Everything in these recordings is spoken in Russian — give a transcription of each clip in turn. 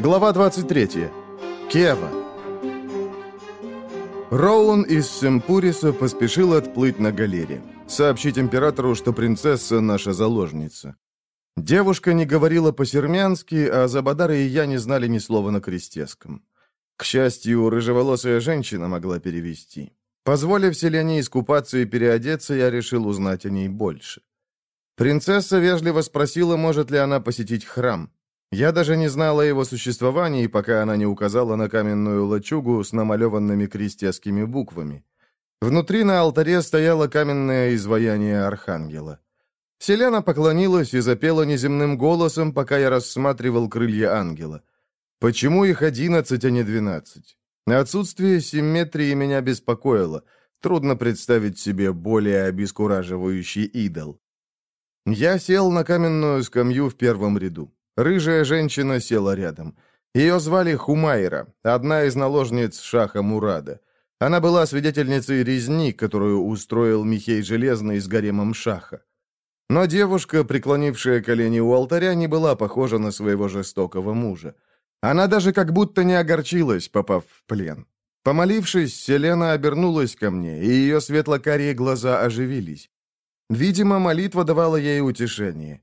Глава 23. Кева. Роун из Семпуриса поспешил отплыть на галере. Сообщить императору, что принцесса наша заложница. Девушка не говорила по-сермянски, а Забадар и я не знали ни слова на крестеском. К счастью, рыжеволосая женщина могла перевести. Позволив Селене искупаться и переодеться, я решил узнать о ней больше. Принцесса вежливо спросила, может ли она посетить храм. Я даже не знала о его существовании, пока она не указала на каменную лачугу с намалеванными крестьянскими буквами. Внутри на алтаре стояло каменное изваяние архангела. Селена поклонилась и запела неземным голосом, пока я рассматривал крылья ангела. Почему их одиннадцать, а не двенадцать? Отсутствие симметрии меня беспокоило. Трудно представить себе более обескураживающий идол. Я сел на каменную скамью в первом ряду. Рыжая женщина села рядом. Ее звали Хумайра, одна из наложниц Шаха Мурада. Она была свидетельницей резни, которую устроил Михей Железный с гаремом Шаха. Но девушка, преклонившая колени у алтаря, не была похожа на своего жестокого мужа. Она даже как будто не огорчилась, попав в плен. Помолившись, Селена обернулась ко мне, и ее светло-карие глаза оживились. Видимо, молитва давала ей утешение.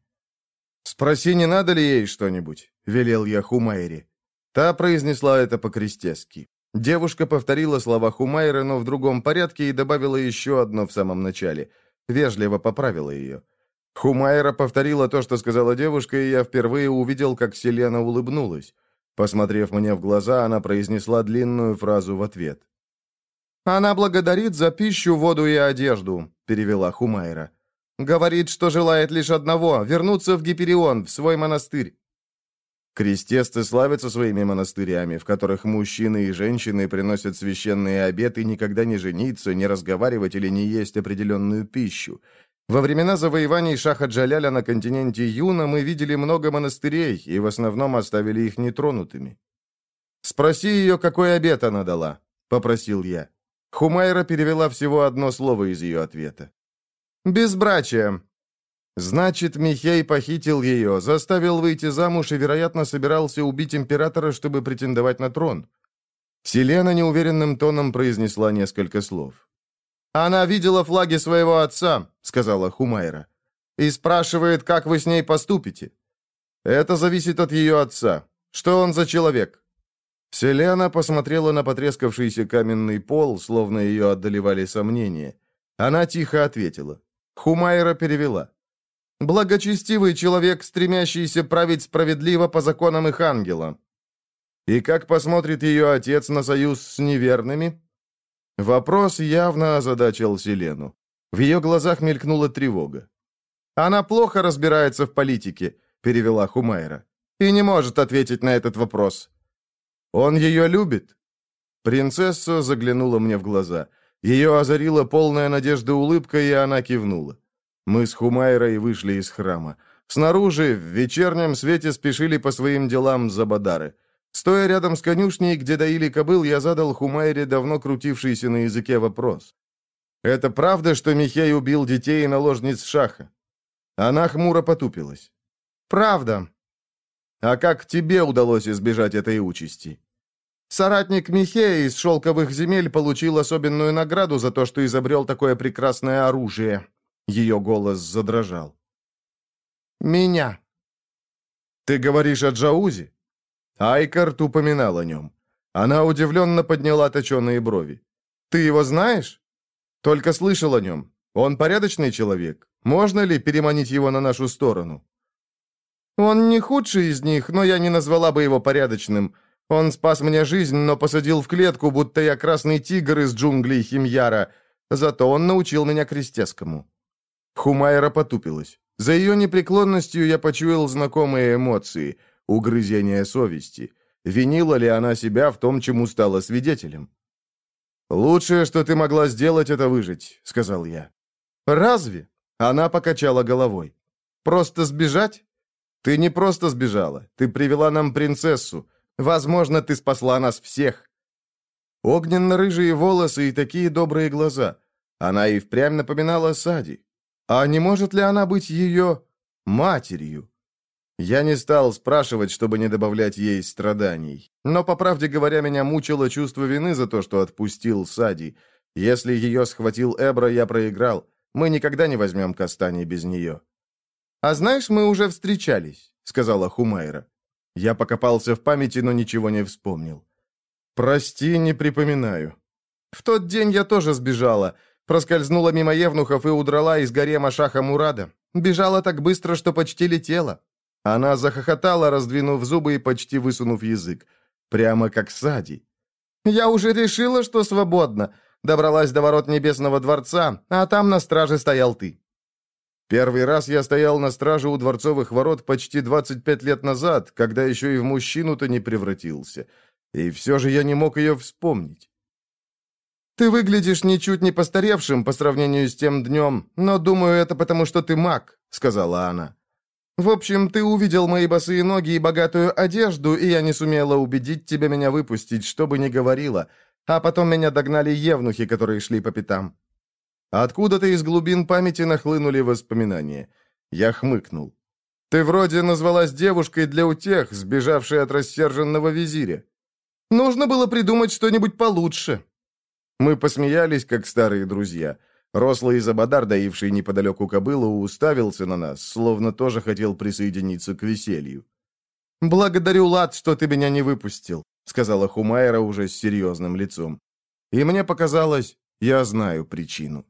«Спроси, не надо ли ей что-нибудь?» — велел я Хумайре. Та произнесла это по-крестески. Девушка повторила слова Хумайры, но в другом порядке и добавила еще одно в самом начале. Вежливо поправила ее. Хумайра повторила то, что сказала девушка, и я впервые увидел, как Селена улыбнулась. Посмотрев мне в глаза, она произнесла длинную фразу в ответ. «Она благодарит за пищу, воду и одежду», — перевела Хумайра. Говорит, что желает лишь одного — вернуться в Гиперион, в свой монастырь. Крестесты славятся своими монастырями, в которых мужчины и женщины приносят священные обеты никогда не жениться, не разговаривать или не есть определенную пищу. Во времена завоеваний Шаха Джаляля на континенте Юна мы видели много монастырей и в основном оставили их нетронутыми. «Спроси ее, какой обет она дала», — попросил я. Хумайра перевела всего одно слово из ее ответа. «Безбрачие». Значит, Михей похитил ее, заставил выйти замуж и, вероятно, собирался убить императора, чтобы претендовать на трон. Селена неуверенным тоном произнесла несколько слов. «Она видела флаги своего отца», — сказала Хумайра, «и спрашивает, как вы с ней поступите». «Это зависит от ее отца. Что он за человек?» Селена посмотрела на потрескавшийся каменный пол, словно ее одолевали сомнения. Она тихо ответила. Хумайра перевела. «Благочестивый человек, стремящийся править справедливо по законам их ангела». «И как посмотрит ее отец на союз с неверными?» Вопрос явно озадачил Селену. В ее глазах мелькнула тревога. «Она плохо разбирается в политике», — перевела Хумайра, «и не может ответить на этот вопрос». «Он ее любит?» Принцесса заглянула мне в глаза — ее озарила полная надежда улыбка, и она кивнула. Мы с Хумайрой вышли из храма. Снаружи, в вечернем свете, спешили по своим делам Забадары. Стоя рядом с конюшней, где доили кобыл, я задал Хумайре давно крутившийся на языке вопрос. «Это правда, что Михей убил детей и наложниц Шаха?» Она хмуро потупилась. «Правда». «А как тебе удалось избежать этой участи?» Соратник Михея из шелковых земель получил особенную награду за то, что изобрел такое прекрасное оружие. Ее голос задрожал. «Меня». «Ты говоришь о Джаузе?» Айкарт упоминал о нем. Она удивленно подняла точеные брови. «Ты его знаешь?» «Только слышал о нем. Он порядочный человек. Можно ли переманить его на нашу сторону?» «Он не худший из них, но я не назвала бы его порядочным. Он спас мне жизнь, но посадил в клетку, будто я красный тигр из джунглей Химьяра. Зато он научил меня крестескому». Хумайра потупилась. За ее непреклонностью я почуял знакомые эмоции, угрызение совести. Винила ли она себя в том, чему стала свидетелем? «Лучшее, что ты могла сделать, это выжить», — сказал я. «Разве?» — она покачала головой. «Просто сбежать?» «Ты не просто сбежала. Ты привела нам принцессу. Возможно, ты спасла нас всех». Огненно-рыжие волосы и такие добрые глаза. Она и впрямь напоминала Сади. А не может ли она быть ее матерью? Я не стал спрашивать, чтобы не добавлять ей страданий. Но, по правде говоря, меня мучило чувство вины за то, что отпустил Сади. Если ее схватил Эбра, я проиграл. Мы никогда не возьмем Кастани без нее. «А знаешь, мы уже встречались», — сказала Хумайра. Я покопался в памяти, но ничего не вспомнил. «Прости, не припоминаю». «В тот день я тоже сбежала. Проскользнула мимо Евнухов и удрала из гарема Шаха Мурада. Бежала так быстро, что почти летела. Она захохотала, раздвинув зубы и почти высунув язык. Прямо как Сади. «Я уже решила, что свободна. Добралась до ворот Небесного дворца, а там на страже стоял ты». Первый раз я стоял на страже у дворцовых ворот почти 25 лет назад, когда еще и в мужчину-то не превратился. И все же я не мог ее вспомнить. «Ты выглядишь ничуть не постаревшим по сравнению с тем днем, но, думаю, это потому, что ты маг», — сказала она. В общем, ты увидел мои босые ноги и богатую одежду, и я не сумела убедить тебя меня выпустить, что бы ни говорила. А потом меня догнали евнухи, которые шли по пятам. Откуда-то из глубин памяти нахлынули воспоминания. Я хмыкнул. Ты вроде назвалась девушкой для утех, сбежавшей от рассерженного визиря. Нужно было придумать что-нибудь получше. Мы посмеялись, как старые друзья. Рослый Забадар, доивший неподалеку кобылу, уставился на нас, словно тоже хотел присоединиться к веселью. «Благодарю, Лад, что ты меня не выпустил», — сказала Хумайра уже с серьезным лицом. И мне показалось, я знаю причину.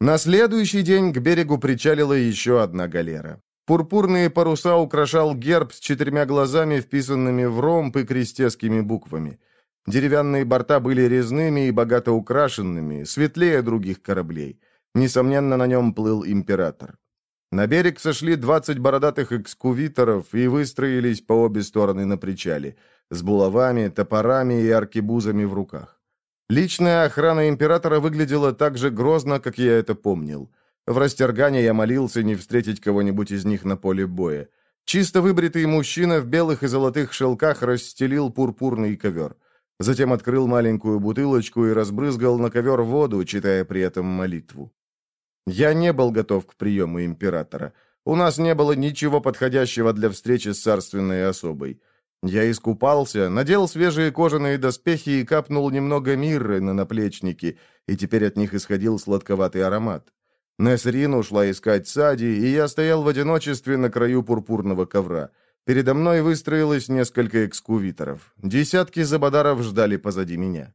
На следующий день к берегу причалила еще одна галера. Пурпурные паруса украшал герб с четырьмя глазами, вписанными в ромб и крестецкими буквами — Деревянные борта были резными и богато украшенными, светлее других кораблей. Несомненно, на нем плыл император. На берег сошли 20 бородатых экскувиторов и выстроились по обе стороны на причале, с булавами, топорами и аркебузами в руках. Личная охрана императора выглядела так же грозно, как я это помнил. В Растергане я молился не встретить кого-нибудь из них на поле боя. Чисто выбритый мужчина в белых и золотых шелках расстелил пурпурный ковер. Затем открыл маленькую бутылочку и разбрызгал на ковер воду, читая при этом молитву. Я не был готов к приему императора. У нас не было ничего подходящего для встречи с царственной особой. Я искупался, надел свежие кожаные доспехи и капнул немного мирры на наплечники, и теперь от них исходил сладковатый аромат. Несрин ушла искать Сади, и я стоял в одиночестве на краю пурпурного ковра — Передо мной выстроилось несколько экскувиторов. Десятки забадаров ждали позади меня.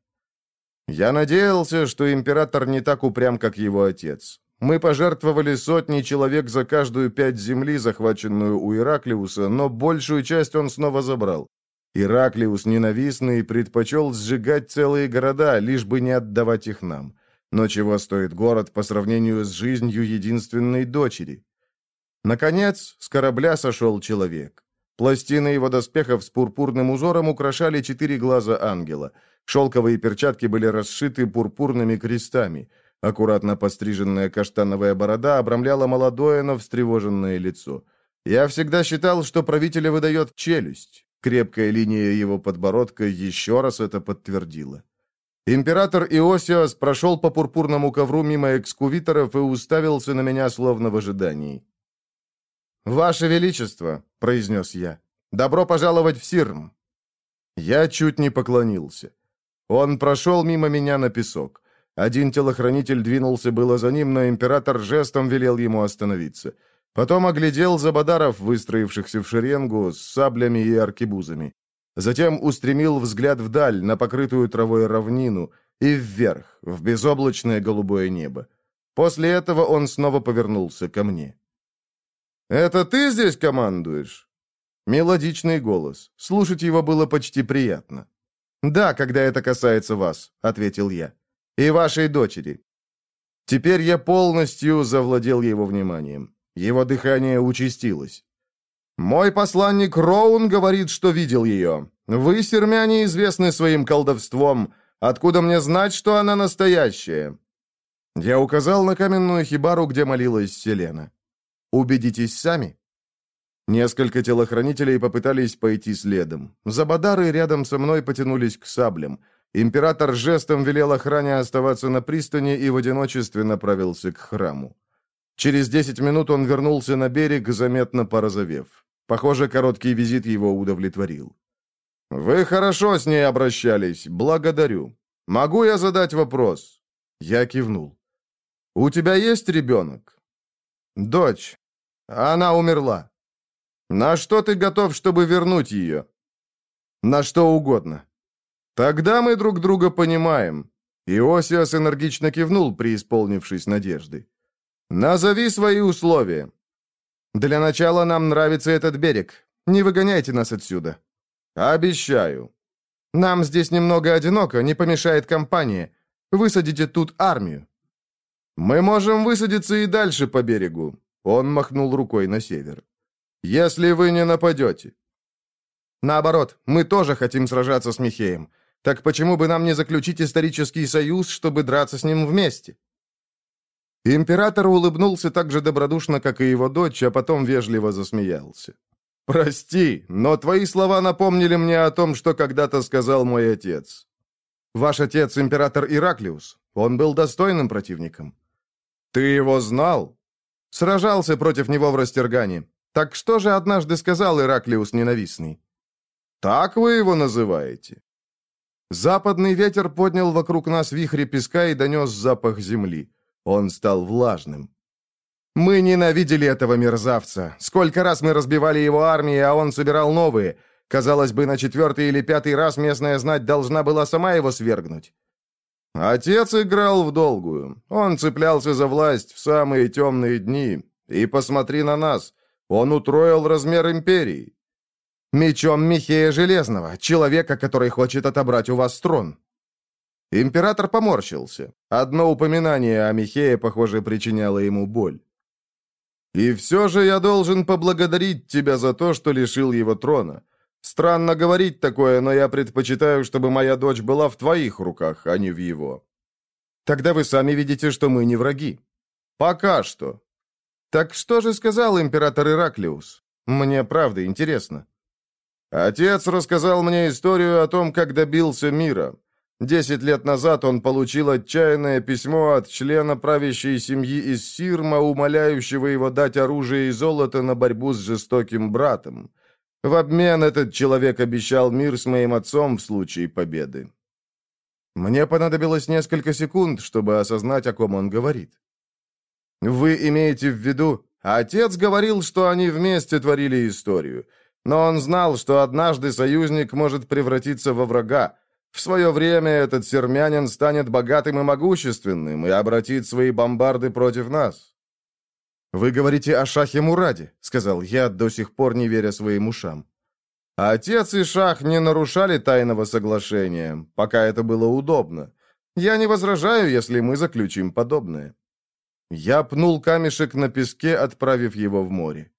Я надеялся, что император не так упрям, как его отец. Мы пожертвовали сотни человек за каждую пять земли, захваченную у Ираклиуса, но большую часть он снова забрал. Ираклиус ненавистный предпочел сжигать целые города, лишь бы не отдавать их нам. Но чего стоит город по сравнению с жизнью единственной дочери? Наконец, с корабля сошел человек. Пластины его доспехов с пурпурным узором украшали четыре глаза ангела. Шелковые перчатки были расшиты пурпурными крестами. Аккуратно постриженная каштановая борода обрамляла молодое, но встревоженное лицо. Я всегда считал, что правителя выдает челюсть. Крепкая линия его подбородка еще раз это подтвердила. Император Иосиас прошел по пурпурному ковру мимо экскувиторов и уставился на меня, словно в ожидании. «Ваше Величество», — произнес я, — «добро пожаловать в Сирм». Я чуть не поклонился. Он прошел мимо меня на песок. Один телохранитель двинулся было за ним, но император жестом велел ему остановиться. Потом оглядел забадаров, выстроившихся в шеренгу, с саблями и аркебузами. Затем устремил взгляд вдаль, на покрытую травой равнину, и вверх, в безоблачное голубое небо. После этого он снова повернулся ко мне. «Это ты здесь командуешь?» Мелодичный голос. Слушать его было почти приятно. «Да, когда это касается вас», — ответил я. «И вашей дочери». Теперь я полностью завладел его вниманием. Его дыхание участилось. «Мой посланник Роун говорит, что видел ее. Вы, сермяне, известны своим колдовством. Откуда мне знать, что она настоящая?» Я указал на каменную хибару, где молилась Селена. Убедитесь сами». Несколько телохранителей попытались пойти следом. Забадары рядом со мной потянулись к саблям. Император жестом велел охране оставаться на пристани и в одиночестве направился к храму. Через десять минут он вернулся на берег, заметно порозовев. Похоже, короткий визит его удовлетворил. «Вы хорошо с ней обращались, благодарю. Могу я задать вопрос?» Я кивнул. «У тебя есть ребенок?» «Дочь. Она умерла. На что ты готов, чтобы вернуть ее?» «На что угодно». «Тогда мы друг друга понимаем». Иосиас энергично кивнул, преисполнившись надежды. «Назови свои условия». «Для начала нам нравится этот берег. Не выгоняйте нас отсюда». «Обещаю». «Нам здесь немного одиноко, не помешает компания. Высадите тут армию». «Мы можем высадиться и дальше по берегу», — он махнул рукой на север. «Если вы не нападете». «Наоборот, мы тоже хотим сражаться с Михеем. Так почему бы нам не заключить исторический союз, чтобы драться с ним вместе?» Император улыбнулся так же добродушно, как и его дочь, а потом вежливо засмеялся. «Прости, но твои слова напомнили мне о том, что когда-то сказал мой отец. Ваш отец — император Ираклиус. Он был достойным противником». «Ты его знал?» «Сражался против него в Растергане. Так что же однажды сказал Ираклиус ненавистный?» «Так вы его называете?» Западный ветер поднял вокруг нас вихри песка и донес запах земли. Он стал влажным. Мы ненавидели этого мерзавца. Сколько раз мы разбивали его армии, а он собирал новые. Казалось бы, на четвертый или пятый раз местная знать должна была сама его свергнуть. Отец играл в долгую. Он цеплялся за власть в самые темные дни. И посмотри на нас. Он утроил размер империи. Мечом Михея Железного, человека, который хочет отобрать у вас трон. Император поморщился. Одно упоминание о Михее, похоже, причиняло ему боль. «И все же я должен поблагодарить тебя за то, что лишил его трона. Странно говорить такое, но я предпочитаю, чтобы моя дочь была в твоих руках, а не в его. Тогда вы сами видите, что мы не враги. Пока что. Так что же сказал император Ираклиус? Мне правда интересно. Отец рассказал мне историю о том, как добился мира. Десять лет назад он получил отчаянное письмо от члена правящей семьи из Сирма, умоляющего его дать оружие и золото на борьбу с жестоким братом. В обмен этот человек обещал мир с моим отцом в случае победы. Мне понадобилось несколько секунд, чтобы осознать, о ком он говорит. Вы имеете в виду, отец говорил, что они вместе творили историю, но он знал, что однажды союзник может превратиться во врага, в свое время этот сермянин станет богатым и могущественным и обратит свои бомбарды против нас». «Вы говорите о Шахе Мураде», — сказал я, до сих пор не веря своим ушам. «Отец и Шах не нарушали тайного соглашения, пока это было удобно. Я не возражаю, если мы заключим подобное». Я пнул камешек на песке, отправив его в море.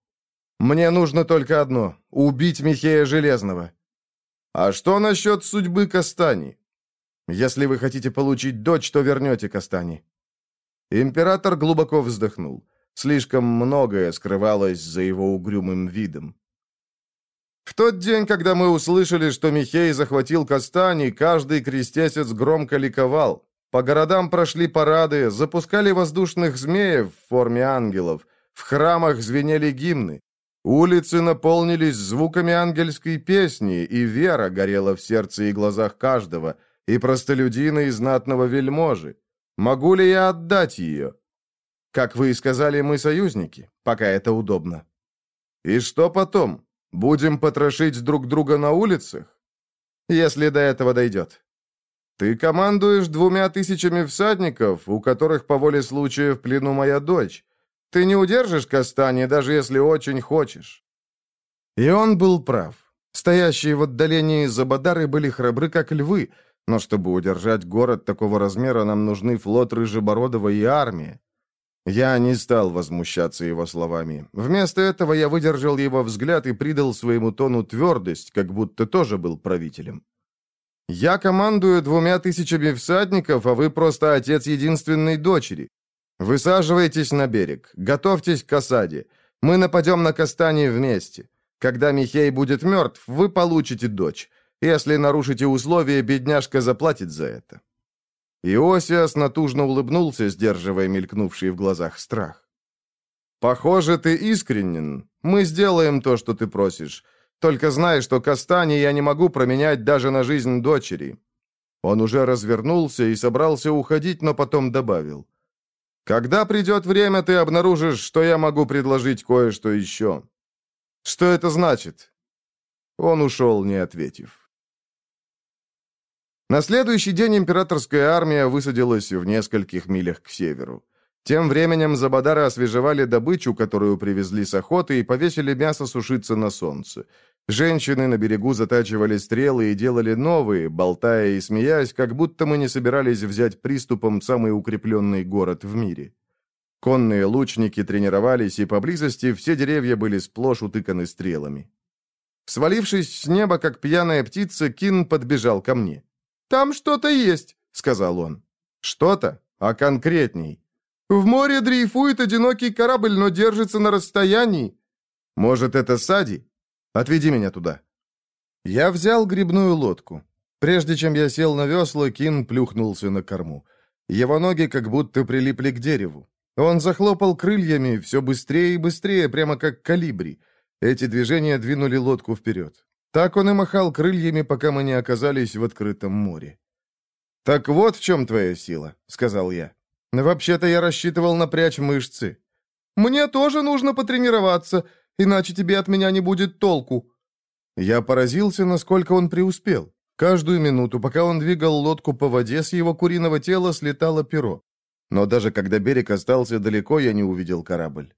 «Мне нужно только одно — убить Михея Железного. А что насчет судьбы Кастани? Если вы хотите получить дочь, то вернете Кастани. Император глубоко вздохнул. Слишком многое скрывалось за его угрюмым видом. В тот день, когда мы услышали, что Михей захватил Кастани, каждый крестесец громко ликовал. По городам прошли парады, запускали воздушных змеев в форме ангелов, в храмах звенели гимны. Улицы наполнились звуками ангельской песни, и вера горела в сердце и глазах каждого, и простолюдина и знатного вельможи. Могу ли я отдать ее? Как вы и сказали, мы союзники, пока это удобно. И что потом? Будем потрошить друг друга на улицах? Если до этого дойдет. Ты командуешь двумя тысячами всадников, у которых по воле случая в плену моя дочь. Ты не удержишь Кастани, даже если очень хочешь». И он был прав. Стоящие в отдалении Забадары были храбры, как львы, но чтобы удержать город такого размера, нам нужны флот Рыжебородова и армия. Я не стал возмущаться его словами. Вместо этого я выдержал его взгляд и придал своему тону твердость, как будто тоже был правителем. «Я командую двумя тысячами всадников, а вы просто отец единственной дочери. Высаживайтесь на берег, готовьтесь к осаде. Мы нападем на Кастани вместе. Когда Михей будет мертв, вы получите дочь. Если нарушите условия, бедняжка заплатит за это». Иосиас натужно улыбнулся, сдерживая мелькнувший в глазах страх. «Похоже, ты искренен. Мы сделаем то, что ты просишь. Только знай, что Кастани я не могу променять даже на жизнь дочери». Он уже развернулся и собрался уходить, но потом добавил. «Когда придет время, ты обнаружишь, что я могу предложить кое-что еще». «Что это значит?» Он ушел, не ответив. На следующий день императорская армия высадилась в нескольких милях к северу. Тем временем Забадары освежевали добычу, которую привезли с охоты, и повесили мясо сушиться на солнце. Женщины на берегу затачивали стрелы и делали новые, болтая и смеясь, как будто мы не собирались взять приступом самый укрепленный город в мире. Конные лучники тренировались, и поблизости все деревья были сплошь утыканы стрелами. Свалившись с неба, как пьяная птица, Кин подбежал ко мне. «Там что-то есть», — сказал он. «Что-то? А конкретней?» В море дрейфует одинокий корабль, но держится на расстоянии. Может, это Сади? Отведи меня туда. Я взял грибную лодку. Прежде чем я сел на весла, Кин плюхнулся на корму. Его ноги как будто прилипли к дереву. Он захлопал крыльями все быстрее и быстрее, прямо как калибри. Эти движения двинули лодку вперед. Так он и махал крыльями, пока мы не оказались в открытом море. «Так вот в чем твоя сила», — сказал я. «Вообще-то я рассчитывал напрячь мышцы». «Мне тоже нужно потренироваться, иначе тебе от меня не будет толку». Я поразился, насколько он преуспел. Каждую минуту, пока он двигал лодку по воде, с его куриного тела слетало перо. Но даже когда берег остался далеко, я не увидел корабль.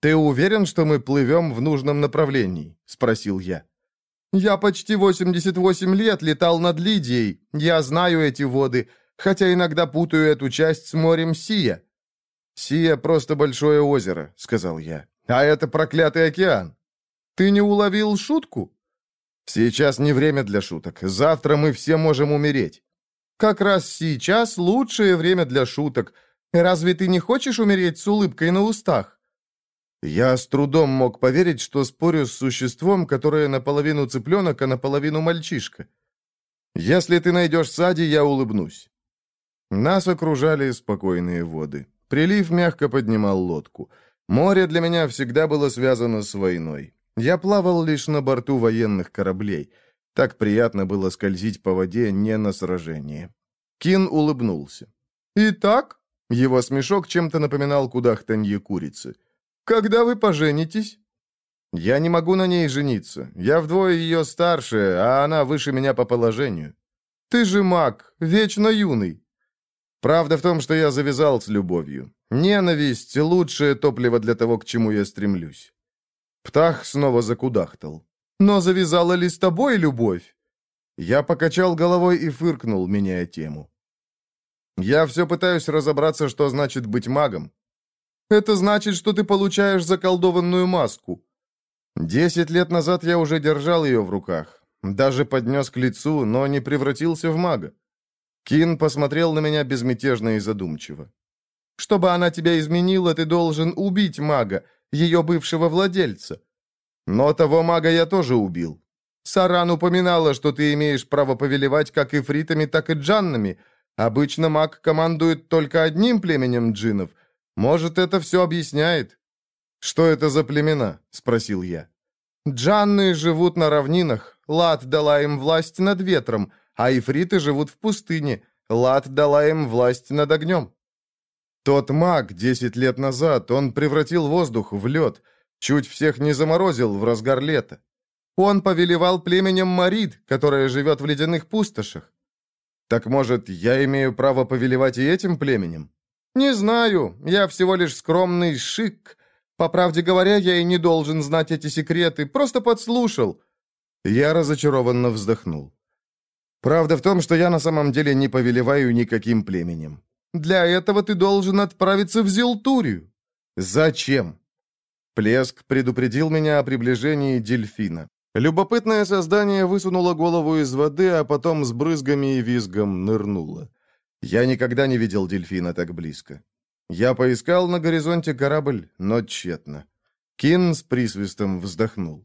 «Ты уверен, что мы плывем в нужном направлении?» — спросил я. «Я почти 88 лет летал над Лидией. Я знаю эти воды хотя иногда путаю эту часть с морем Сия». «Сия — просто большое озеро», — сказал я. «А это проклятый океан». «Ты не уловил шутку?» «Сейчас не время для шуток. Завтра мы все можем умереть». «Как раз сейчас лучшее время для шуток. Разве ты не хочешь умереть с улыбкой на устах?» Я с трудом мог поверить, что спорю с существом, которое наполовину цыпленок, а наполовину мальчишка. «Если ты найдешь Сади, я улыбнусь». Нас окружали спокойные воды. Прилив мягко поднимал лодку. Море для меня всегда было связано с войной. Я плавал лишь на борту военных кораблей. Так приятно было скользить по воде не на сражение. Кин улыбнулся. «Итак?» Его смешок чем-то напоминал кудахтанье курицы. «Когда вы поженитесь?» «Я не могу на ней жениться. Я вдвое ее старше, а она выше меня по положению». «Ты же маг, вечно юный. Правда в том, что я завязал с любовью. Ненависть — лучшее топливо для того, к чему я стремлюсь. Птах снова закудахтал. «Но завязала ли с тобой любовь?» Я покачал головой и фыркнул, меняя тему. «Я все пытаюсь разобраться, что значит быть магом. Это значит, что ты получаешь заколдованную маску. Десять лет назад я уже держал ее в руках. Даже поднес к лицу, но не превратился в мага. Кин посмотрел на меня безмятежно и задумчиво. «Чтобы она тебя изменила, ты должен убить мага, ее бывшего владельца». «Но того мага я тоже убил». «Саран упоминала, что ты имеешь право повелевать как и фритами, так и джаннами. Обычно маг командует только одним племенем джинов. Может, это все объясняет?» «Что это за племена?» — спросил я. «Джанны живут на равнинах. Лад дала им власть над ветром а ифриты живут в пустыне. Лад дала им власть над огнем. Тот маг десять лет назад, он превратил воздух в лед, чуть всех не заморозил в разгар лета. Он повелевал племенем Марид, которое живет в ледяных пустошах. Так может, я имею право повелевать и этим племенем? Не знаю, я всего лишь скромный шик. По правде говоря, я и не должен знать эти секреты, просто подслушал. Я разочарованно вздохнул. Правда в том, что я на самом деле не повелеваю никаким племенем. Для этого ты должен отправиться в Зелтурию. Зачем? Плеск предупредил меня о приближении дельфина. Любопытное создание высунуло голову из воды, а потом с брызгами и визгом нырнуло. Я никогда не видел дельфина так близко. Я поискал на горизонте корабль, но тщетно. Кин с присвистом вздохнул.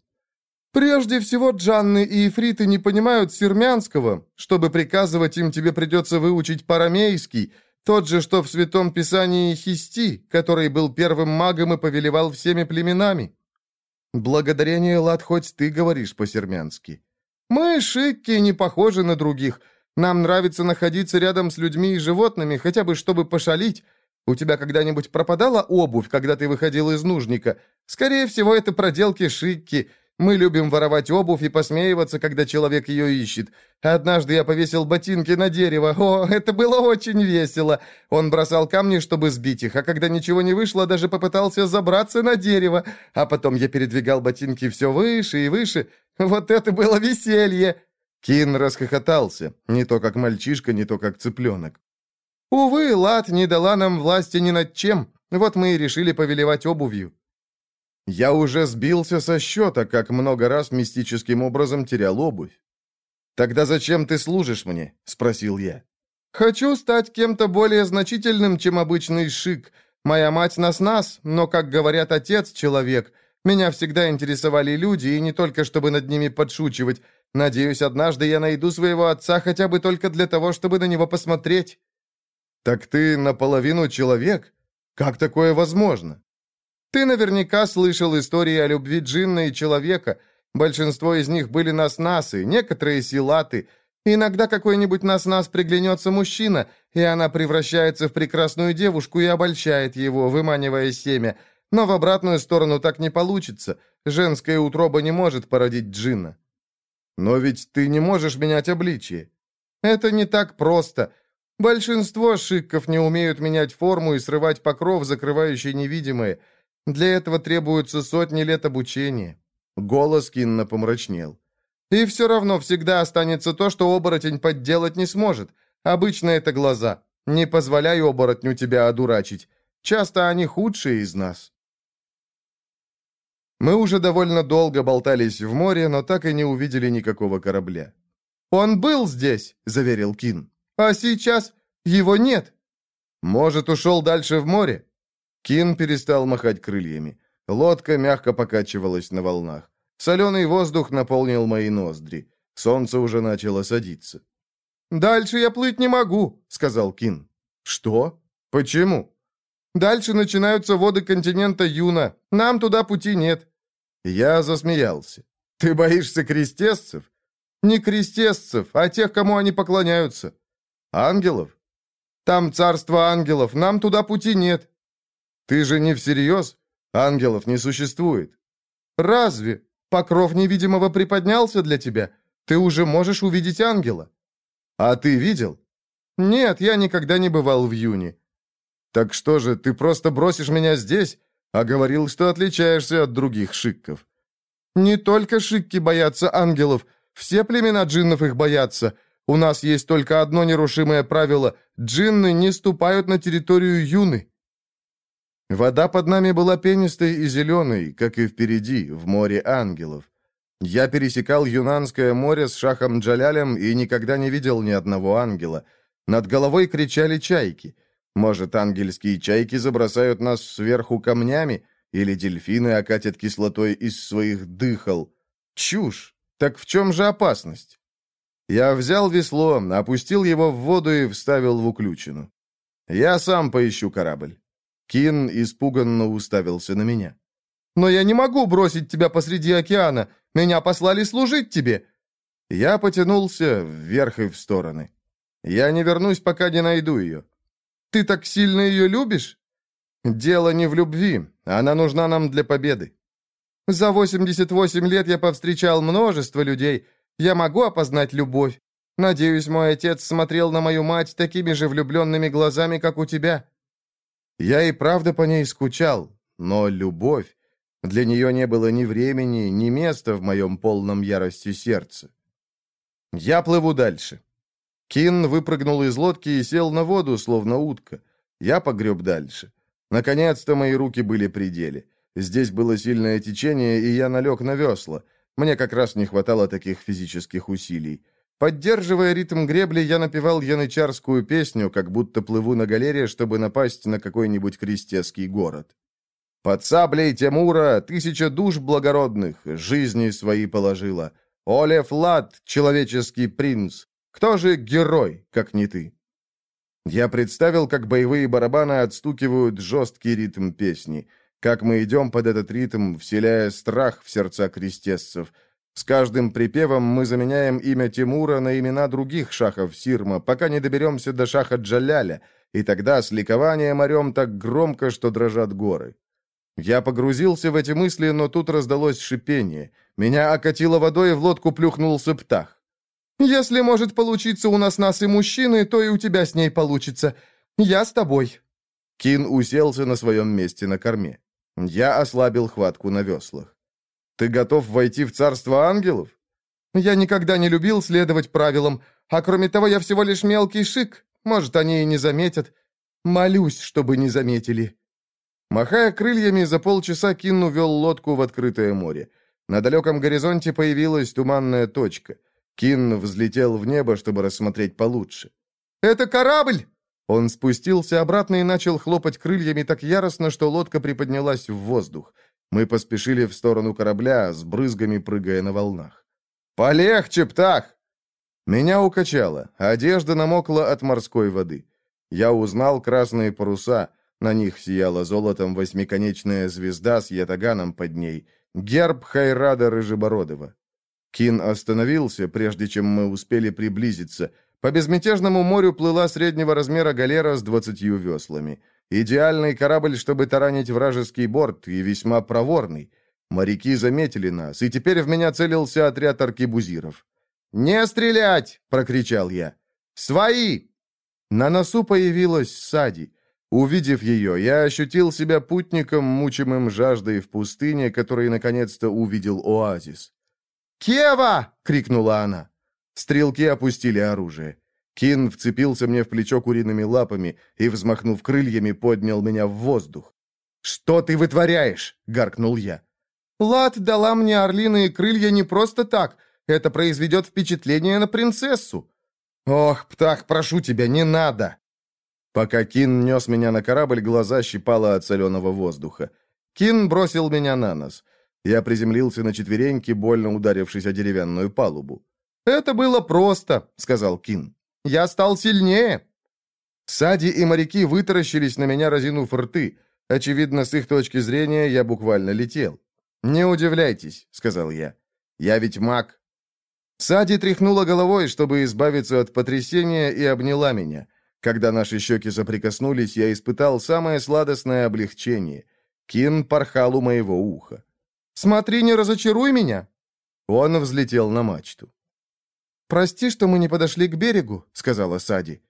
Прежде всего, Джанны и Ифриты не понимают сирмянского. Чтобы приказывать им, тебе придется выучить парамейский. Тот же, что в Святом Писании Хисти, который был первым магом и повелевал всеми племенами. Благодарение, Лад, хоть ты говоришь по-сермянски. Мы, шикки, не похожи на других. Нам нравится находиться рядом с людьми и животными, хотя бы чтобы пошалить. У тебя когда-нибудь пропадала обувь, когда ты выходил из нужника? Скорее всего, это проделки шикки. Мы любим воровать обувь и посмеиваться, когда человек ее ищет. Однажды я повесил ботинки на дерево. О, это было очень весело. Он бросал камни, чтобы сбить их, а когда ничего не вышло, даже попытался забраться на дерево. А потом я передвигал ботинки все выше и выше. Вот это было веселье!» Кин расхохотался, не то как мальчишка, не то как цыпленок. «Увы, Лад не дала нам власти ни над чем. Вот мы и решили повелевать обувью. Я уже сбился со счета, как много раз мистическим образом терял обувь. «Тогда зачем ты служишь мне?» — спросил я. «Хочу стать кем-то более значительным, чем обычный шик. Моя мать нас-нас, но, как говорят, отец — человек. Меня всегда интересовали люди, и не только чтобы над ними подшучивать. Надеюсь, однажды я найду своего отца хотя бы только для того, чтобы на него посмотреть». «Так ты наполовину человек? Как такое возможно?» Ты наверняка слышал истории о любви джинна и человека. Большинство из них были нас-насы, некоторые силаты. Иногда какой-нибудь нас-нас приглянется мужчина, и она превращается в прекрасную девушку и обольщает его, выманивая семя. Но в обратную сторону так не получится. Женская утроба не может породить джинна. Но ведь ты не можешь менять обличие. Это не так просто. Большинство шикков не умеют менять форму и срывать покров, закрывающий невидимое. Для этого требуются сотни лет обучения». Голос Кинна помрачнел. «И все равно всегда останется то, что оборотень подделать не сможет. Обычно это глаза. Не позволяй оборотню тебя одурачить. Часто они худшие из нас». Мы уже довольно долго болтались в море, но так и не увидели никакого корабля. «Он был здесь», — заверил Кин. «А сейчас его нет». «Может, ушел дальше в море?» Кин перестал махать крыльями. Лодка мягко покачивалась на волнах. Соленый воздух наполнил мои ноздри. Солнце уже начало садиться. «Дальше я плыть не могу», — сказал Кин. «Что? Почему?» «Дальше начинаются воды континента Юна. Нам туда пути нет». Я засмеялся. «Ты боишься крестесцев?» «Не крестесцев, а тех, кому они поклоняются». «Ангелов?» «Там царство ангелов, нам туда пути нет». Ты же не всерьез? Ангелов не существует. Разве? Покров невидимого приподнялся для тебя. Ты уже можешь увидеть ангела. А ты видел? Нет, я никогда не бывал в Юне. Так что же, ты просто бросишь меня здесь, а говорил, что отличаешься от других шикков. Не только шикки боятся ангелов, все племена джиннов их боятся. У нас есть только одно нерушимое правило – джинны не ступают на территорию Юны. Вода под нами была пенистой и зеленой, как и впереди, в море ангелов. Я пересекал Юнанское море с Шахом Джалялем и никогда не видел ни одного ангела. Над головой кричали чайки. Может, ангельские чайки забросают нас сверху камнями, или дельфины окатят кислотой из своих дыхал. Чушь! Так в чем же опасность? Я взял весло, опустил его в воду и вставил в уключину. Я сам поищу корабль. Кин испуганно уставился на меня. «Но я не могу бросить тебя посреди океана. Меня послали служить тебе». Я потянулся вверх и в стороны. «Я не вернусь, пока не найду ее». «Ты так сильно ее любишь?» «Дело не в любви. Она нужна нам для победы». «За 88 лет я повстречал множество людей. Я могу опознать любовь. Надеюсь, мой отец смотрел на мою мать такими же влюбленными глазами, как у тебя». Я и правда по ней скучал, но любовь... Для нее не было ни времени, ни места в моем полном ярости сердце. Я плыву дальше. Кин выпрыгнул из лодки и сел на воду, словно утка. Я погреб дальше. Наконец-то мои руки были при деле. Здесь было сильное течение, и я налег на весла. Мне как раз не хватало таких физических усилий. Поддерживая ритм гребли, я напевал янычарскую песню, как будто плыву на галере, чтобы напасть на какой-нибудь крестецкий город. Под саблей Тимура тысяча душ благородных жизни свои положила. Олев Лад, человеческий принц, кто же герой, как не ты? Я представил, как боевые барабаны отстукивают жесткий ритм песни, как мы идем под этот ритм, вселяя страх в сердца крестесцев. С каждым припевом мы заменяем имя Тимура на имена других шахов Сирма, пока не доберемся до шаха Джаляля, и тогда с ликованием орем так громко, что дрожат горы. Я погрузился в эти мысли, но тут раздалось шипение. Меня окатило водой, и в лодку плюхнулся птах. «Если может получиться у нас нас и мужчины, то и у тебя с ней получится. Я с тобой». Кин уселся на своем месте на корме. Я ослабил хватку на веслах. «Ты готов войти в царство ангелов?» «Я никогда не любил следовать правилам, а кроме того, я всего лишь мелкий шик. Может, они и не заметят. Молюсь, чтобы не заметили». Махая крыльями, за полчаса Кин увел лодку в открытое море. На далеком горизонте появилась туманная точка. Кин взлетел в небо, чтобы рассмотреть получше. «Это корабль!» Он спустился обратно и начал хлопать крыльями так яростно, что лодка приподнялась в воздух. Мы поспешили в сторону корабля, с брызгами прыгая на волнах. «Полегче, птах!» Меня укачало, одежда намокла от морской воды. Я узнал красные паруса — на них сияла золотом восьмиконечная звезда с ятаганом под ней, герб Хайрада Рыжебородова. Кин остановился, прежде чем мы успели приблизиться. По безмятежному морю плыла среднего размера галера с двадцатью веслами. Идеальный корабль, чтобы таранить вражеский борт, и весьма проворный. Моряки заметили нас, и теперь в меня целился отряд аркебузиров. «Не стрелять!» — прокричал я. «Свои!» На носу появилась Сади. Увидев ее, я ощутил себя путником, мучимым жаждой в пустыне, который наконец-то увидел оазис. «Кева!» — крикнула она. Стрелки опустили оружие. Кин вцепился мне в плечо куриными лапами и, взмахнув крыльями, поднял меня в воздух. «Что ты вытворяешь?» — гаркнул я. «Лад дала мне орлиные крылья не просто так. Это произведет впечатление на принцессу». «Ох, птах, прошу тебя, не надо!» Пока Кин нес меня на корабль, глаза щипало от соленого воздуха. Кин бросил меня на нос. Я приземлился на четвереньки, больно ударившись о деревянную палубу. «Это было просто», — сказал Кин. «Я стал сильнее». Сади и моряки вытаращились на меня, разинув рты. Очевидно, с их точки зрения я буквально летел. «Не удивляйтесь», — сказал я. «Я ведь маг». Сади тряхнула головой, чтобы избавиться от потрясения, и обняла меня. Когда наши щеки соприкоснулись, я испытал самое сладостное облегчение. Кин порхал у моего уха. «Смотри, не разочаруй меня!» Он взлетел на мачту. «Прости, что мы не подошли к берегу», — сказала Сади.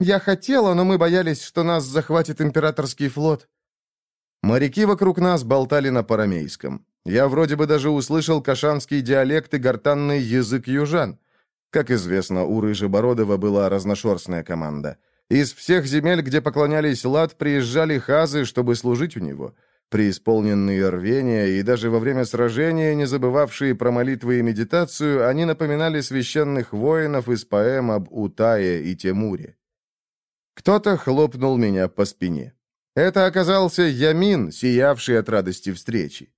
«Я хотела, но мы боялись, что нас захватит императорский флот». Моряки вокруг нас болтали на парамейском. Я вроде бы даже услышал кашанский диалект и гортанный язык южан. Как известно, у Рыжебородова была разношерстная команда. Из всех земель, где поклонялись Лад, приезжали хазы, чтобы служить у него. Преисполненные рвения и даже во время сражения, не забывавшие про молитвы и медитацию, они напоминали священных воинов из поэм об Утае и Тимуре. Кто-то хлопнул меня по спине. Это оказался Ямин, сиявший от радости встречи.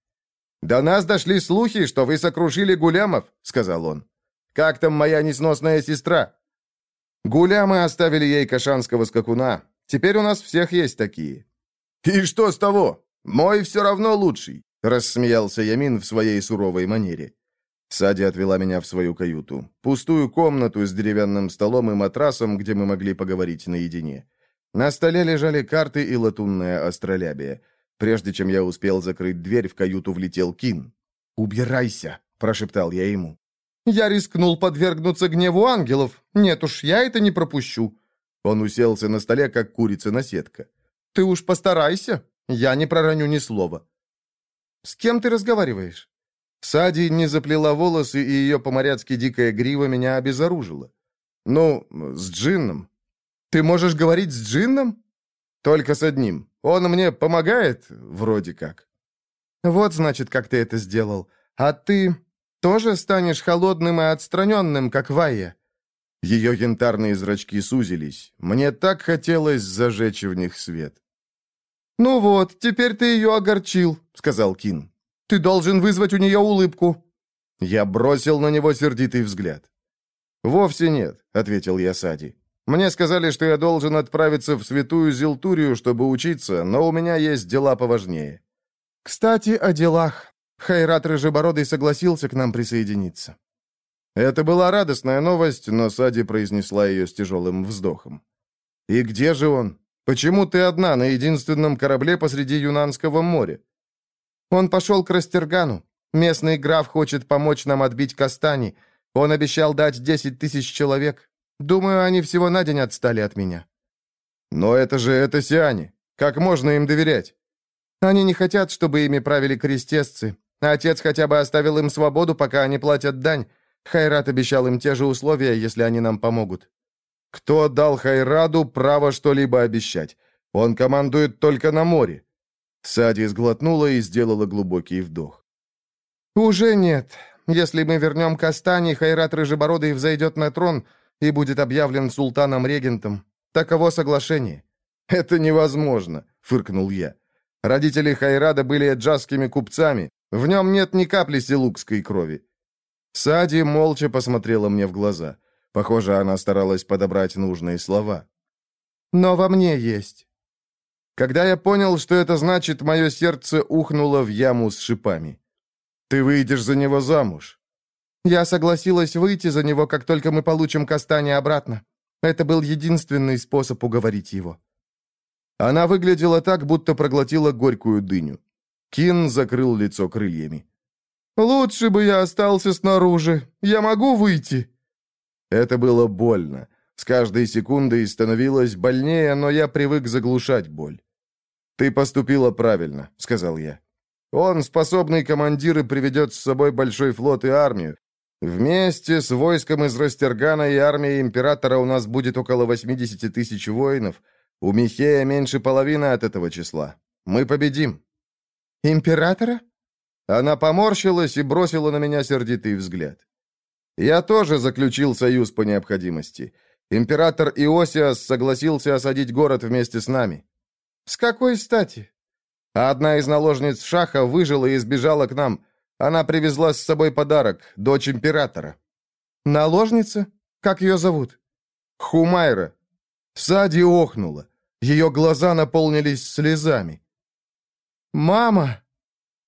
«До нас дошли слухи, что вы сокрушили гулямов», — сказал он. «Как там моя несносная сестра?» Гуля мы оставили ей кашанского скакуна. Теперь у нас всех есть такие». «И что с того? Мой все равно лучший», — рассмеялся Ямин в своей суровой манере. Сади отвела меня в свою каюту. Пустую комнату с деревянным столом и матрасом, где мы могли поговорить наедине. На столе лежали карты и латунная астролябия. Прежде чем я успел закрыть дверь, в каюту влетел Кин. «Убирайся!» – прошептал я ему. Я рискнул подвергнуться гневу ангелов. Нет уж, я это не пропущу». Он уселся на столе, как курица на сетка. «Ты уж постарайся. Я не пророню ни слова». «С кем ты разговариваешь?» Сади не заплела волосы, и ее по-моряцки дикая грива меня обезоружила. «Ну, с Джинном». «Ты можешь говорить с Джинном?» «Только с одним. Он мне помогает, вроде как». «Вот, значит, как ты это сделал. А ты тоже станешь холодным и отстраненным, как Вайя?» Ее янтарные зрачки сузились. Мне так хотелось зажечь в них свет. «Ну вот, теперь ты ее огорчил», — сказал Кин. «Ты должен вызвать у нее улыбку». Я бросил на него сердитый взгляд. «Вовсе нет», — ответил я Сади. Мне сказали, что я должен отправиться в Святую Зилтурию, чтобы учиться, но у меня есть дела поважнее». «Кстати, о делах. Хайрат Рыжебородый согласился к нам присоединиться». Это была радостная новость, но Сади произнесла ее с тяжелым вздохом. «И где же он? Почему ты одна на единственном корабле посреди Юнанского моря?» «Он пошел к Растергану. Местный граф хочет помочь нам отбить Кастани. Он обещал дать десять тысяч человек. Думаю, они всего на день отстали от меня». «Но это же это Сиане. Как можно им доверять?» «Они не хотят, чтобы ими правили крестесцы. Отец хотя бы оставил им свободу, пока они платят дань. Хайрат обещал им те же условия, если они нам помогут». «Кто дал Хайраду право что-либо обещать? Он командует только на море». Сади сглотнула и сделала глубокий вдох. «Уже нет. Если мы вернем Кастани, Хайрат Рыжебородый взойдет на трон и будет объявлен султаном-регентом. Таково соглашение». «Это невозможно», — фыркнул я. «Родители Хайрада были джазскими купцами. В нем нет ни капли селукской крови». Сади молча посмотрела мне в глаза. Похоже, она старалась подобрать нужные слова. «Но во мне есть». Когда я понял, что это значит, мое сердце ухнуло в яму с шипами. Ты выйдешь за него замуж». «Я согласилась выйти за него, как только мы получим Кастани обратно. Это был единственный способ уговорить его». Она выглядела так, будто проглотила горькую дыню. Кин закрыл лицо крыльями. «Лучше бы я остался снаружи. Я могу выйти?» Это было больно. С каждой секундой становилось больнее, но я привык заглушать боль. «Ты поступила правильно», — сказал я. Он, способный командир, и приведет с собой большой флот и армию. Вместе с войском из Растергана и армией императора у нас будет около 80 тысяч воинов. У Михея меньше половины от этого числа. Мы победим». «Императора?» Она поморщилась и бросила на меня сердитый взгляд. «Я тоже заключил союз по необходимости. Император Иосиас согласился осадить город вместе с нами». «С какой стати?» А одна из наложниц Шаха выжила и сбежала к нам. Она привезла с собой подарок, дочь императора». «Наложница? Как ее зовут?» «Хумайра». Сади охнула. Ее глаза наполнились слезами. «Мама!»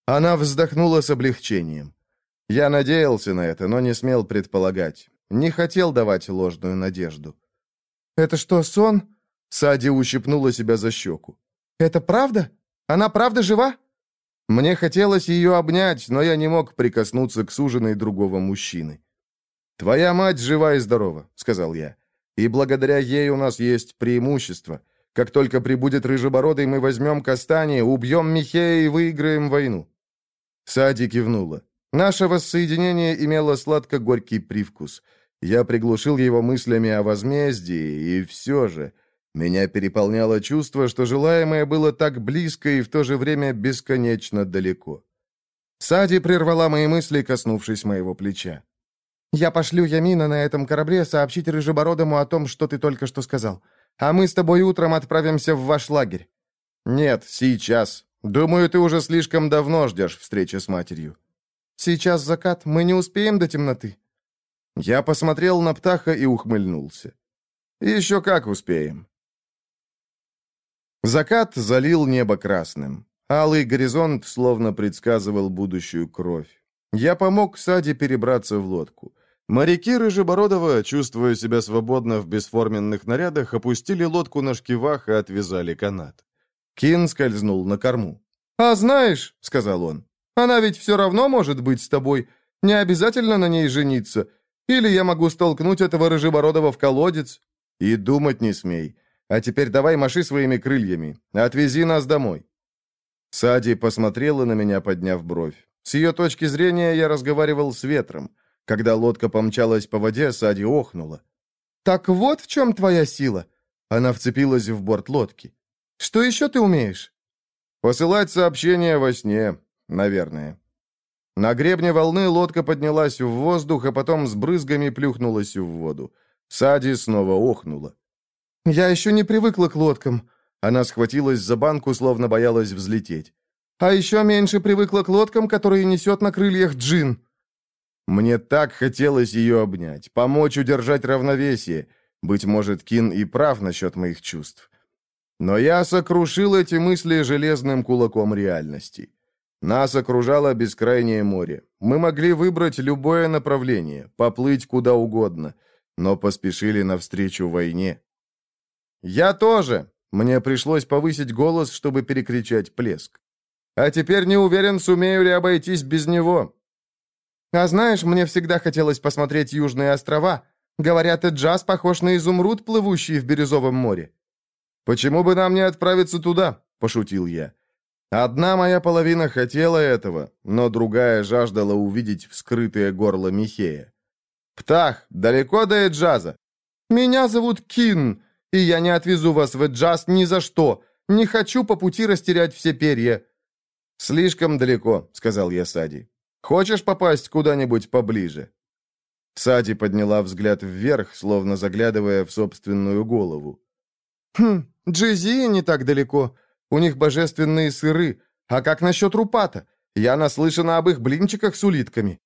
Она вздохнула с облегчением. Я надеялся на это, но не смел предполагать. Не хотел давать ложную надежду. «Это что, сон?» Сади ущипнула себя за щеку. «Это правда?» Она правда жива?» Мне хотелось ее обнять, но я не мог прикоснуться к суженой другого мужчины. «Твоя мать жива и здорова», — сказал я. «И благодаря ей у нас есть преимущество. Как только прибудет Рыжебородый, мы возьмем Кастани, убьем Михея и выиграем войну». Сади кивнула. Наше воссоединение имело сладко-горький привкус. Я приглушил его мыслями о возмездии, и все же... Меня переполняло чувство, что желаемое было так близко и в то же время бесконечно далеко. Сади прервала мои мысли, коснувшись моего плеча. «Я пошлю Ямина на этом корабле сообщить Рыжебородому о том, что ты только что сказал. А мы с тобой утром отправимся в ваш лагерь». «Нет, сейчас. Думаю, ты уже слишком давно ждешь встречи с матерью». «Сейчас закат. Мы не успеем до темноты». Я посмотрел на Птаха и ухмыльнулся. «Еще как успеем». Закат залил небо красным. Алый горизонт словно предсказывал будущую кровь. Я помог Саде перебраться в лодку. Моряки Рыжебородова, чувствуя себя свободно в бесформенных нарядах, опустили лодку на шкивах и отвязали канат. Кин скользнул на корму. «А знаешь», — сказал он, — «она ведь все равно может быть с тобой. Не обязательно на ней жениться. Или я могу столкнуть этого Рыжебородова в колодец». «И думать не смей. А теперь давай маши своими крыльями. Отвези нас домой». Сади посмотрела на меня, подняв бровь. С ее точки зрения я разговаривал с ветром. Когда лодка помчалась по воде, Сади охнула. «Так вот в чем твоя сила!» Она вцепилась в борт лодки. «Что еще ты умеешь?» «Посылать сообщения во сне, наверное». На гребне волны лодка поднялась в воздух, а потом с брызгами плюхнулась в воду. Сади снова охнула. «Я еще не привыкла к лодкам». Она схватилась за банку, словно боялась взлететь. «А еще меньше привыкла к лодкам, которые несет на крыльях джин». Мне так хотелось ее обнять, помочь удержать равновесие. Быть может, Кин и прав насчет моих чувств. Но я сокрушил эти мысли железным кулаком реальности. Нас окружало бескрайнее море. Мы могли выбрать любое направление, поплыть куда угодно, но поспешили навстречу войне. «Я тоже!» Мне пришлось повысить голос, чтобы перекричать плеск. «А теперь не уверен, сумею ли обойтись без него». «А знаешь, мне всегда хотелось посмотреть Южные острова. Говорят, и джаз похож на изумруд, плывущий в Бирюзовом море». «Почему бы нам не отправиться туда?» – пошутил я. Одна моя половина хотела этого, но другая жаждала увидеть вскрытое горло Михея. «Птах, далеко до Эджаза?» «Меня зовут Кин, и я не отвезу вас в Эджаз ни за что. Не хочу по пути растерять все перья». «Слишком далеко», — сказал я Сади. «Хочешь попасть куда-нибудь поближе?» Сади подняла взгляд вверх, словно заглядывая в собственную голову. «Хм, Джизи не так далеко. У них божественные сыры. А как насчет рупата? Я наслышана об их блинчиках с улитками».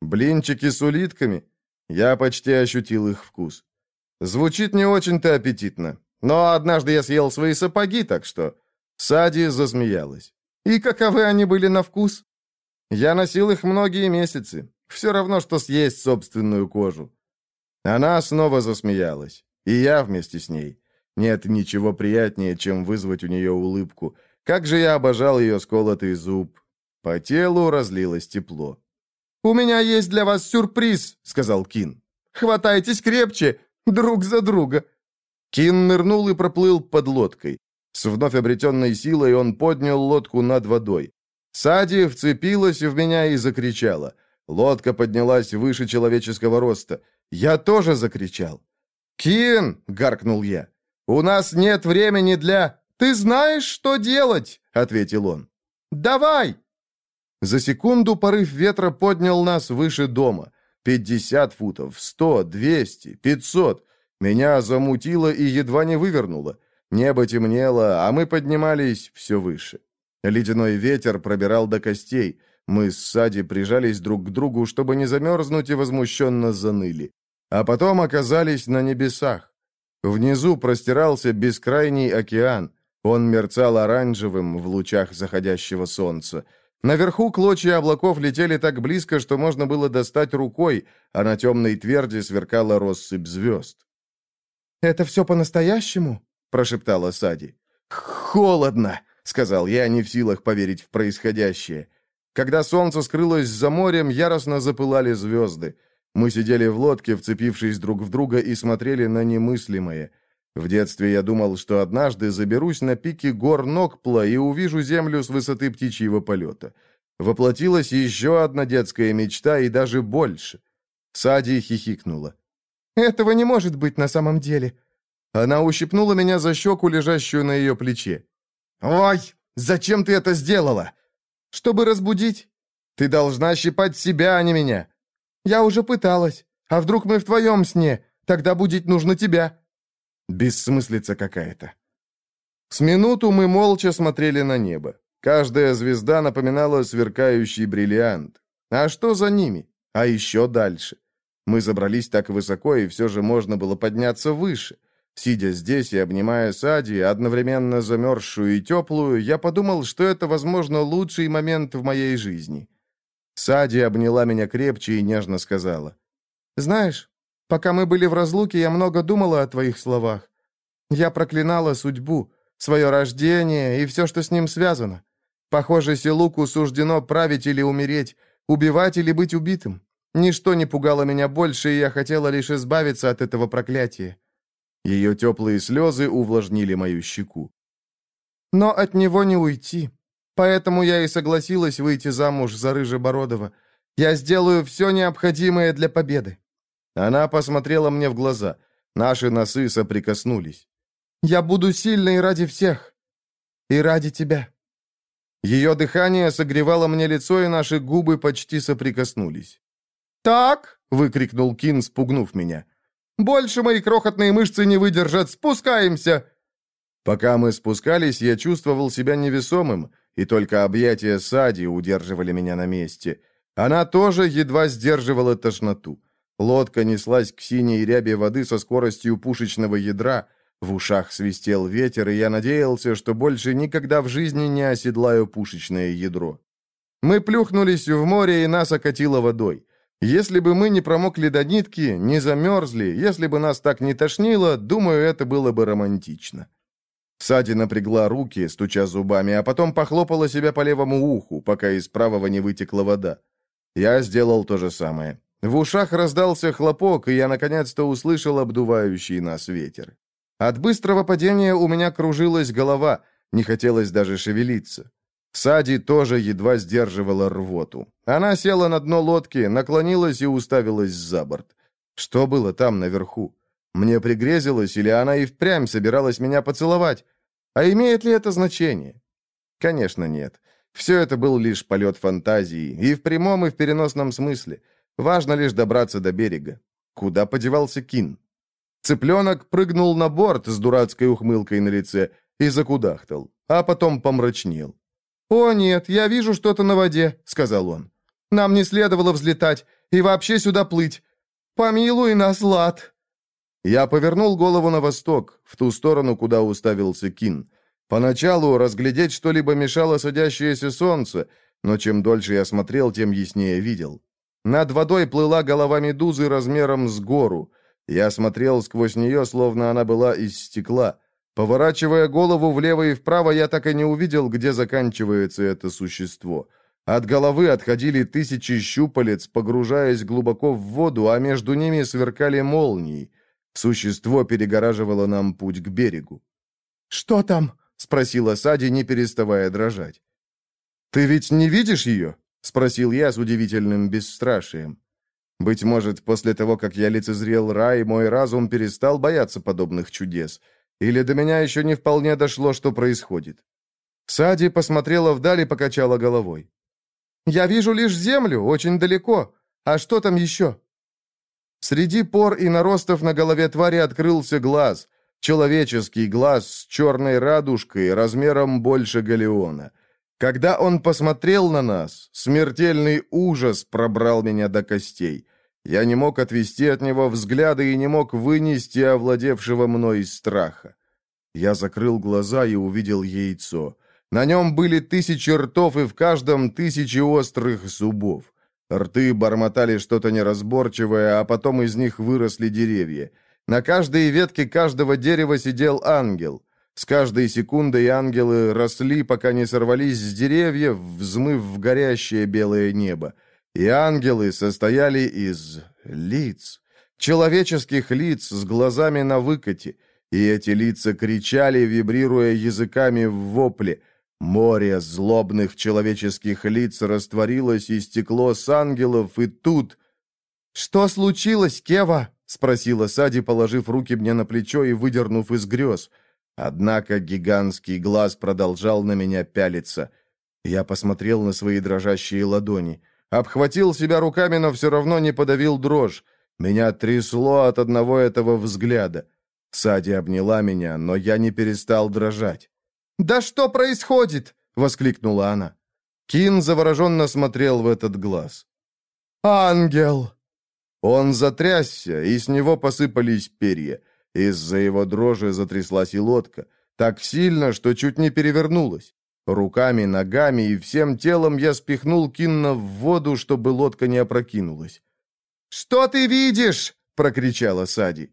«Блинчики с улитками?» Я почти ощутил их вкус. Звучит не очень-то аппетитно. Но однажды я съел свои сапоги, так что... Сади засмеялась. «И каковы они были на вкус?» «Я носил их многие месяцы. Все равно, что съесть собственную кожу». Она снова засмеялась. И я вместе с ней. Нет ничего приятнее, чем вызвать у нее улыбку. Как же я обожал ее сколотый зуб. По телу разлилось тепло. «У меня есть для вас сюрприз», — сказал Кин. «Хватайтесь крепче, друг за друга». Кин нырнул и проплыл под лодкой. С вновь обретенной силой он поднял лодку над водой. Сади вцепилась в меня и закричала. Лодка поднялась выше человеческого роста. Я тоже закричал. «Кин!» — гаркнул я. «У нас нет времени для...» «Ты знаешь, что делать!» — ответил он. «Давай!» За секунду порыв ветра поднял нас выше дома. Пятьдесят футов, сто, двести, пятьсот. Меня замутило и едва не вывернуло. Небо темнело, а мы поднимались все выше. Ледяной ветер пробирал до костей. Мы с Сади прижались друг к другу, чтобы не замерзнуть, и возмущенно заныли. А потом оказались на небесах. Внизу простирался бескрайний океан. Он мерцал оранжевым в лучах заходящего солнца. Наверху клочья облаков летели так близко, что можно было достать рукой, а на темной тверди сверкала россыпь звезд. «Это все по-настоящему?» – прошептала Сади. «Холодно!» — сказал я, не в силах поверить в происходящее. Когда солнце скрылось за морем, яростно запылали звезды. Мы сидели в лодке, вцепившись друг в друга, и смотрели на немыслимое. В детстве я думал, что однажды заберусь на пике гор Нокпла и увижу землю с высоты птичьего полета. Воплотилась еще одна детская мечта, и даже больше. Сади хихикнула. «Этого не может быть на самом деле». Она ущипнула меня за щеку, лежащую на ее плече. «Ой, зачем ты это сделала?» «Чтобы разбудить». «Ты должна щипать себя, а не меня». «Я уже пыталась. А вдруг мы в твоем сне? Тогда будить нужно тебя». Бессмыслица какая-то. С минуту мы молча смотрели на небо. Каждая звезда напоминала сверкающий бриллиант. А что за ними? А еще дальше. Мы забрались так высоко, и все же можно было подняться выше. Сидя здесь и обнимая Сади, одновременно замерзшую и теплую, я подумал, что это, возможно, лучший момент в моей жизни. Сади обняла меня крепче и нежно сказала. «Знаешь, пока мы были в разлуке, я много думала о твоих словах. Я проклинала судьбу, свое рождение и все, что с ним связано. Похоже, Селуку суждено править или умереть, убивать или быть убитым. Ничто не пугало меня больше, и я хотела лишь избавиться от этого проклятия. Ее теплые слезы увлажнили мою щеку. Но от него не уйти. Поэтому я и согласилась выйти замуж за Рыжебородова. Я сделаю все необходимое для победы. Она посмотрела мне в глаза. Наши носы соприкоснулись. Я буду сильной ради всех. И ради тебя. Ее дыхание согревало мне лицо, и наши губы почти соприкоснулись. «Так!» — выкрикнул Кин, спугнув меня. Больше мои крохотные мышцы не выдержат. Спускаемся!» Пока мы спускались, я чувствовал себя невесомым, и только объятия Сади удерживали меня на месте. Она тоже едва сдерживала тошноту. Лодка неслась к синей рябе воды со скоростью пушечного ядра. В ушах свистел ветер, и я надеялся, что больше никогда в жизни не оседлаю пушечное ядро. Мы плюхнулись в море, и нас окатило водой. Если бы мы не промокли до нитки, не замерзли, если бы нас так не тошнило, думаю, это было бы романтично. Сади напрягла руки, стуча зубами, а потом похлопала себя по левому уху, пока из правого не вытекла вода. Я сделал то же самое. В ушах раздался хлопок, и я наконец-то услышал обдувающий нас ветер. От быстрого падения у меня кружилась голова, не хотелось даже шевелиться. Сади тоже едва сдерживала рвоту. Она села на дно лодки, наклонилась и уставилась за борт. Что было там наверху? Мне пригрезилось, или она и впрямь собиралась меня поцеловать? А имеет ли это значение? Конечно, нет. Все это был лишь полет фантазии, и в прямом, и в переносном смысле. Важно лишь добраться до берега. Куда подевался Кин? Цыпленок прыгнул на борт с дурацкой ухмылкой на лице и закудахтал, а потом помрачнел. «О, нет, я вижу что-то на воде», — сказал он. «Нам не следовало взлетать и вообще сюда плыть. Помилуй нас, Лад!» Я повернул голову на восток, в ту сторону, куда уставился Кин. Поначалу разглядеть что-либо мешало садящееся солнце, но чем дольше я смотрел, тем яснее видел. Над водой плыла голова медузы размером с гору. Я смотрел сквозь нее, словно она была из стекла. Поворачивая голову влево и вправо, я так и не увидел, где заканчивается это существо. От головы отходили тысячи щупалец, погружаясь глубоко в воду, а между ними сверкали молнии. Существо перегораживало нам путь к берегу. «Что там?» — спросила Сади, не переставая дрожать. «Ты ведь не видишь ее?» — спросил я с удивительным бесстрашием. Быть может, после того, как я лицезрел рай, мой разум перестал бояться подобных чудес — или до меня еще не вполне дошло, что происходит? Сади посмотрела вдаль и покачала головой. «Я вижу лишь землю, очень далеко. А что там еще?» Среди пор и наростов на голове твари открылся глаз. Человеческий глаз с черной радужкой, размером больше галеона. Когда он посмотрел на нас, смертельный ужас пробрал меня до костей. Я не мог отвести от него взгляда и не мог вынести овладевшего мной страха. Я закрыл глаза и увидел яйцо. На нем были тысячи ртов, и в каждом тысячи острых зубов. Рты бормотали что-то неразборчивое, а потом из них выросли деревья. На каждой ветке каждого дерева сидел ангел. С каждой секундой ангелы росли, пока не сорвались с деревьев, взмыв в горящее белое небо. И ангелы состояли из лиц, человеческих лиц с глазами на выкате, и эти лица кричали, вибрируя языками в вопле. Море злобных человеческих лиц растворилось и стекло с ангелов, и тут... «Что случилось, Кева?» — спросила Сади, положив руки мне на плечо и выдернув из грез. Однако гигантский глаз продолжал на меня пялиться. Я посмотрел на свои дрожащие ладони — Обхватил себя руками, но все равно не подавил дрожь. Меня трясло от одного этого взгляда. Сади обняла меня, но я не перестал дрожать. «Да что происходит?» — воскликнула она. Кин завороженно смотрел в этот глаз. «Ангел!» Он затрясся, и с него посыпались перья. Из-за его дрожи затряслась и лодка. Так сильно, что чуть не перевернулась. Руками, ногами и всем телом я спихнул Кинна в воду, чтобы лодка не опрокинулась. «Что ты видишь?» — прокричала Сади.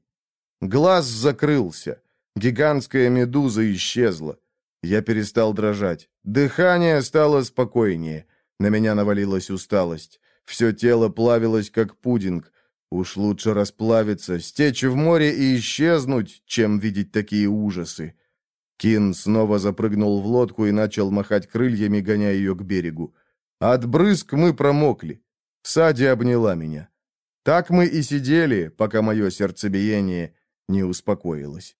Глаз закрылся. Гигантская медуза исчезла. Я перестал дрожать. Дыхание стало спокойнее. На меня навалилась усталость. Все тело плавилось, как пудинг. Уж лучше расплавиться, стечь в море и исчезнуть, чем видеть такие ужасы. Кин снова запрыгнул в лодку и начал махать крыльями, гоняя ее к берегу. От брызг мы промокли. Сади обняла меня. Так мы и сидели, пока мое сердцебиение не успокоилось.